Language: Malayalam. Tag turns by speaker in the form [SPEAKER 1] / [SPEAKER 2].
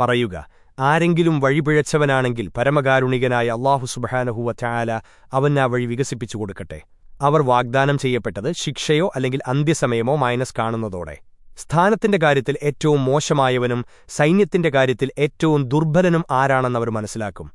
[SPEAKER 1] പറയുക ആരെങ്കിലും വഴിപിഴച്ചവനാണെങ്കിൽ പരമകാരുണികനായ അള്ളാഹു സുബഹാനഹുവ ചായാല അവൻ ആ വഴി വികസിപ്പിച്ചു കൊടുക്കട്ടെ. അവർ വാഗ്ദാനം ചെയ്യപ്പെട്ടത് ശിക്ഷയോ അല്ലെങ്കിൽ അന്ത്യസമയമോ മൈനസ് കാണുന്നതോടെ. സ്ഥാനത്തിന്റെ കാര്യത്തിൽ ഏറ്റവും മോശമായവനും സൈന്യത്തിന്റെ കാര്യത്തിൽ ഏറ്റവും ദുർബലനും ആരാണെന്നവർ മനസ്സിലാക്കും.